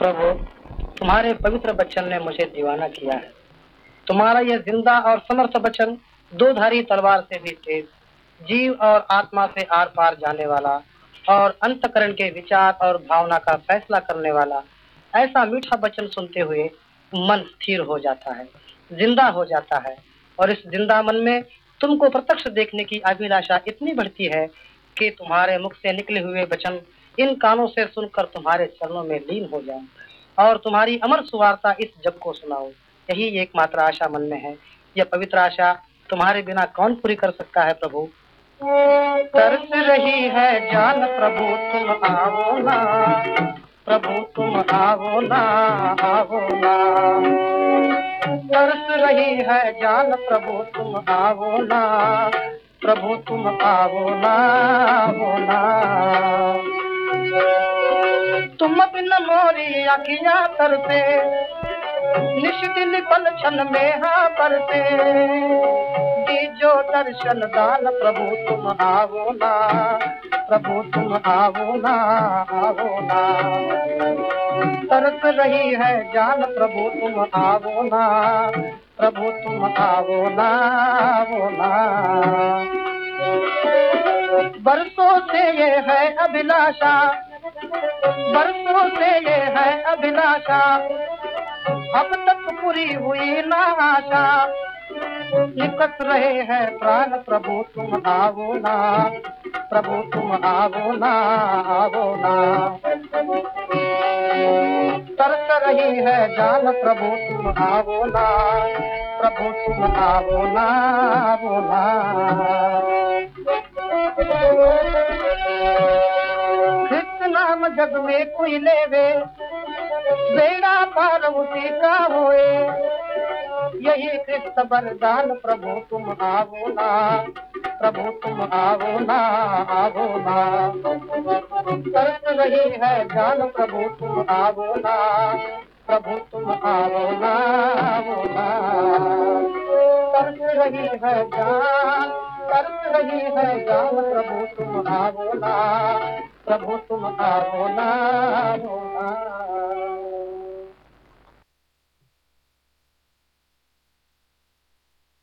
प्रभु, तुम्हारे पवित्र बच्चन ने मुझे दीवाना किया है। तुम्हारा यह ज़िंदा और समर्थ वचन दो धारी तलवार से भी तेज, जीव और आत्मा से आर पार जाने वाला और अंतकरण के विचार और भावना का फैसला करने वाला, ऐसा मीठा वचन सुनते हुए मन स्थिर हो जाता है, ज़िंदा हो जाता है। और इस ज़िंदा मन में तुमको प्रत्यक्ष देखने की अभिलाषा इतनी बढ़ती है कि तुम्हारे मुख से निकले हुए वचन इन कानों से सुनकर तुम्हारे चरणों में लीन हो जाए और तुम्हारी अमर सुवार्ता इस जग को सुनाओ यही एकमात्र आशा मन में है। यह पवित्र आशा तुम्हारे बिना कौन पूरी कर सकता है प्रभु? तरस रही है जान प्रभु, तुम आओ ना। प्रभु, तुम आओ ना आओ ना। तरस रही है जान प्रभु, तुम आओ ना। प्रभु, तुम आओ ना आओ ना। तुम बिन मोरी अखिया तरते निश दिन पल छन में हाँ परते दीजो दर्शन दान प्रभु तुम आवो ना, प्रभु तुम आवो ना आवो ना। तरस रही है जान प्रभु तुम आवो ना, प्रभु तुम आवो ना आवो ना। बरसों से ये है अभिलाषा बरसों से ये है अभिलाषा। अब तक पूरी हुई ना आशा। निकट रहे हैं प्राण, प्रभु तुम आवो ना। प्रभु तुम आवो ना आवो ना। तरस रही है जान, प्रभु तुम आवो ना। प्रभु तुम आवो ना आवो ना। नाम जग में कोई लेवे। बेड़ा पार उसी का होए। यही कृष्ण वरदान, प्रभु तुम आवो ना। प्रभु तुम आवो ना आवो ना। तरस रही है जान, प्रभु तुम आवो ना। प्रभु तुम आवो ना आवो ना। तरस रही है जान तरस रही है जान, प्रभु तुम आवो ना। प्रभु तुम का रोना रोना